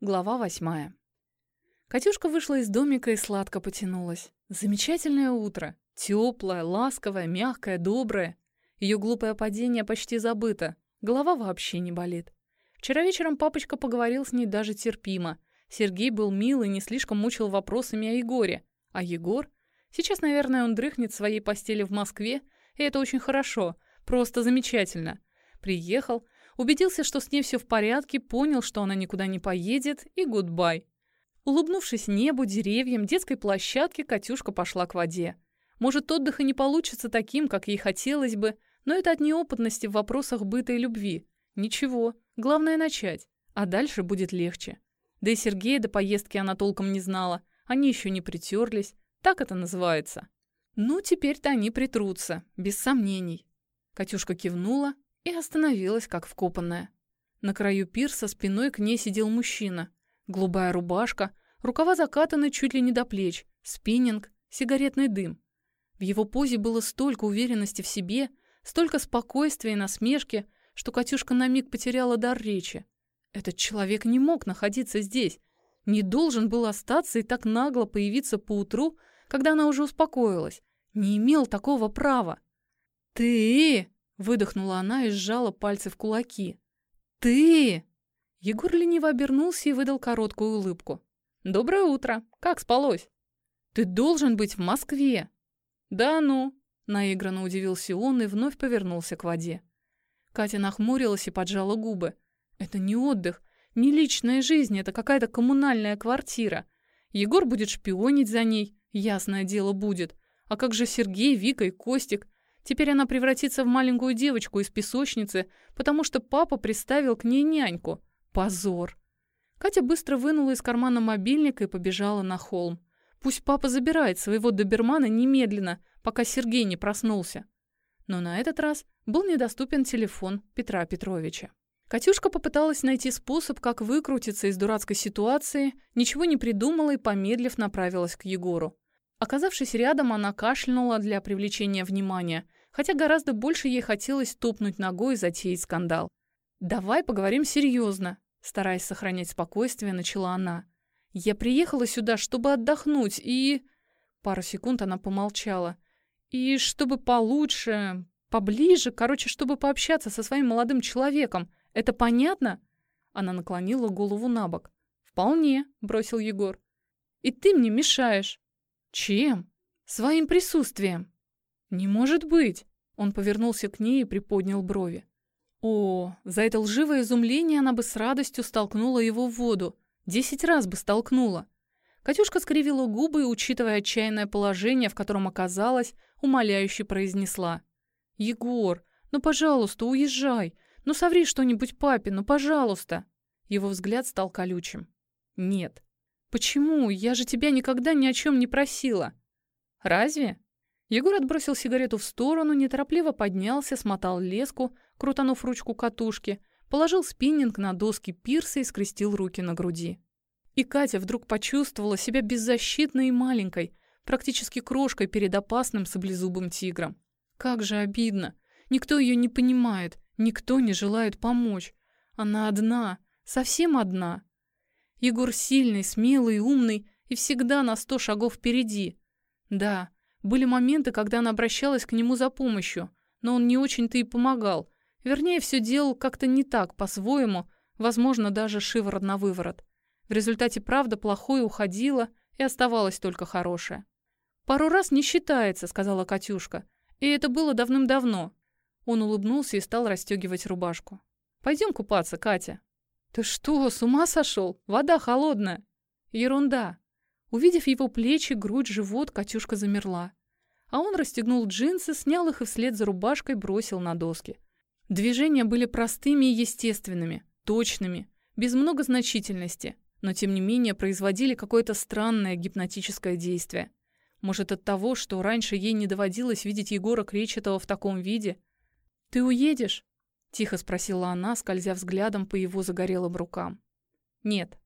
Глава восьмая. Катюшка вышла из домика и сладко потянулась. Замечательное утро. Теплое, ласковое, мягкое, доброе. Ее глупое падение почти забыто. Голова вообще не болит. Вчера вечером папочка поговорил с ней даже терпимо. Сергей был мил и не слишком мучил вопросами о Егоре. А Егор? Сейчас, наверное, он дрыхнет в своей постели в Москве, и это очень хорошо, просто замечательно. Приехал, Убедился, что с ней все в порядке, понял, что она никуда не поедет, и гудбай. Улыбнувшись небу, деревьям, детской площадке, Катюшка пошла к воде. Может, отдых и не получится таким, как ей хотелось бы, но это от неопытности в вопросах быта и любви. Ничего, главное начать, а дальше будет легче. Да и Сергея до поездки она толком не знала, они еще не притерлись, так это называется. Ну, теперь-то они притрутся, без сомнений. Катюшка кивнула, и остановилась, как вкопанная. На краю пирса спиной к ней сидел мужчина. Голубая рубашка, рукава закатаны чуть ли не до плеч, спиннинг, сигаретный дым. В его позе было столько уверенности в себе, столько спокойствия и насмешки, что Катюшка на миг потеряла дар речи. Этот человек не мог находиться здесь, не должен был остаться и так нагло появиться поутру, когда она уже успокоилась. Не имел такого права. «Ты!» Выдохнула она и сжала пальцы в кулаки. «Ты!» Егор лениво обернулся и выдал короткую улыбку. «Доброе утро! Как спалось?» «Ты должен быть в Москве!» «Да ну!» — наигранно удивился он и вновь повернулся к воде. Катя нахмурилась и поджала губы. «Это не отдых, не личная жизнь, это какая-то коммунальная квартира. Егор будет шпионить за ней, ясное дело будет. А как же Сергей, Вика и Костик? Теперь она превратится в маленькую девочку из песочницы, потому что папа приставил к ней няньку. Позор. Катя быстро вынула из кармана мобильник и побежала на холм. Пусть папа забирает своего добермана немедленно, пока Сергей не проснулся. Но на этот раз был недоступен телефон Петра Петровича. Катюшка попыталась найти способ, как выкрутиться из дурацкой ситуации, ничего не придумала и, помедлив, направилась к Егору. Оказавшись рядом, она кашлянула для привлечения внимания – хотя гораздо больше ей хотелось топнуть ногой и затеять скандал. «Давай поговорим серьезно», — стараясь сохранять спокойствие, начала она. «Я приехала сюда, чтобы отдохнуть, и...» Пару секунд она помолчала. «И чтобы получше, поближе, короче, чтобы пообщаться со своим молодым человеком. Это понятно?» Она наклонила голову на бок. «Вполне», — бросил Егор. «И ты мне мешаешь». «Чем?» «Своим присутствием». «Не может быть!» Он повернулся к ней и приподнял брови. О, за это лживое изумление она бы с радостью столкнула его в воду. Десять раз бы столкнула. Катюшка скривила губы и, учитывая отчаянное положение, в котором оказалась, умоляюще произнесла. «Егор, ну, пожалуйста, уезжай. Ну, соври что-нибудь папе, ну, пожалуйста». Его взгляд стал колючим. «Нет». «Почему? Я же тебя никогда ни о чем не просила». «Разве?» Егор отбросил сигарету в сторону, неторопливо поднялся, смотал леску, крутанув ручку катушки, положил спиннинг на доски пирса и скрестил руки на груди. И Катя вдруг почувствовала себя беззащитной и маленькой, практически крошкой перед опасным саблезубым тигром. Как же обидно! Никто ее не понимает, никто не желает помочь. Она одна, совсем одна. Егор сильный, смелый, умный и всегда на сто шагов впереди. Да, были моменты, когда она обращалась к нему за помощью, но он не очень-то и помогал. Вернее, все делал как-то не так, по-своему, возможно, даже шиворот на выворот. В результате правда плохое уходило, и оставалось только хорошее. «Пару раз не считается», — сказала Катюшка. «И это было давным-давно». Он улыбнулся и стал расстегивать рубашку. «Пойдем купаться, Катя». «Ты что, с ума сошел? Вода холодная». «Ерунда. Увидев его плечи, грудь, живот, Катюшка замерла. А он расстегнул джинсы, снял их и вслед за рубашкой бросил на доски. Движения были простыми и естественными, точными, без многозначительности, но тем не менее производили какое-то странное гипнотическое действие. Может, от того, что раньше ей не доводилось видеть Егора Кречетова в таком виде? «Ты уедешь?» — тихо спросила она, скользя взглядом по его загорелым рукам. «Нет».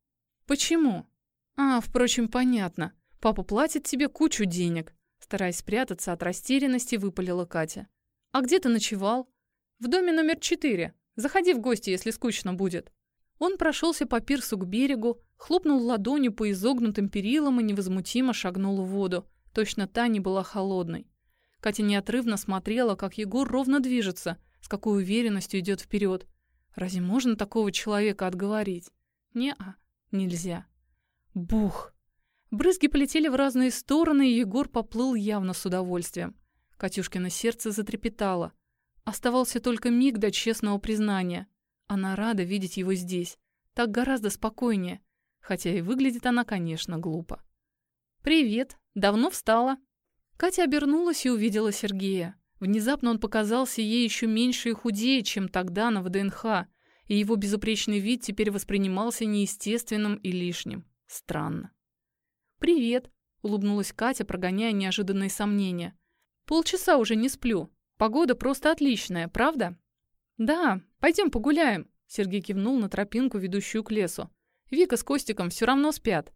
«Почему?» «А, впрочем, понятно. Папа платит тебе кучу денег», стараясь спрятаться от растерянности, выпалила Катя. «А где ты ночевал?» «В доме номер четыре. Заходи в гости, если скучно будет». Он прошелся по пирсу к берегу, хлопнул ладонью по изогнутым перилам и невозмутимо шагнул в воду. Точно та не была холодной. Катя неотрывно смотрела, как Егор ровно движется, с какой уверенностью идет вперед. Разве можно такого человека отговорить? Не-а, нельзя. Бух! Брызги полетели в разные стороны, и Егор поплыл явно с удовольствием. Катюшкино сердце затрепетало. Оставался только миг до честного признания. Она рада видеть его здесь. Так гораздо спокойнее. Хотя и выглядит она, конечно, глупо. «Привет. Давно встала?» Катя обернулась и увидела Сергея. Внезапно он показался ей еще меньше и худее, чем тогда на ВДНХ, и его безупречный вид теперь воспринимался неестественным и лишним. Странно. «Привет», — улыбнулась Катя, прогоняя неожиданные сомнения. «Полчаса уже не сплю. Погода просто отличная, правда?» «Да, пойдем погуляем», — Сергей кивнул на тропинку, ведущую к лесу. «Вика с Костиком все равно спят».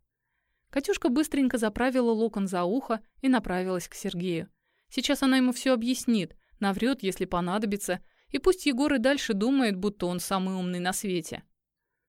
Катюшка быстренько заправила локон за ухо и направилась к Сергею. Сейчас она ему все объяснит, наврет, если понадобится, и пусть Егор и дальше думает, будто он самый умный на свете.